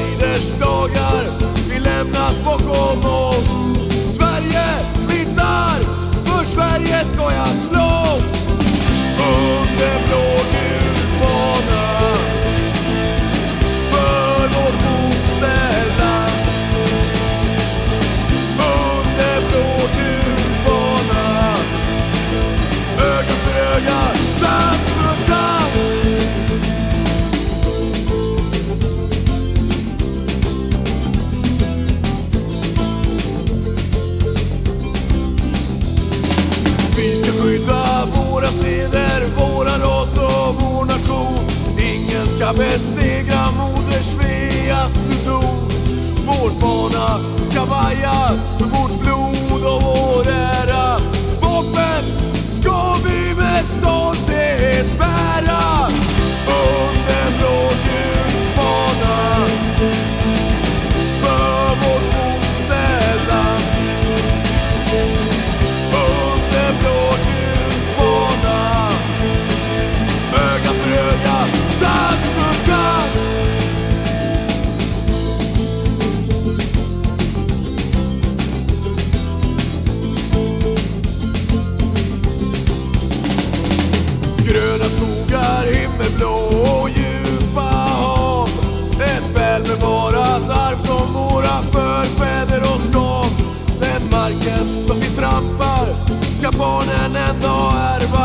tiders dagar vi lämnat bakom oss städer, våra ras och vår nation. Ingen ska besegra marken som vi trampar. Ska barnen ändå ärva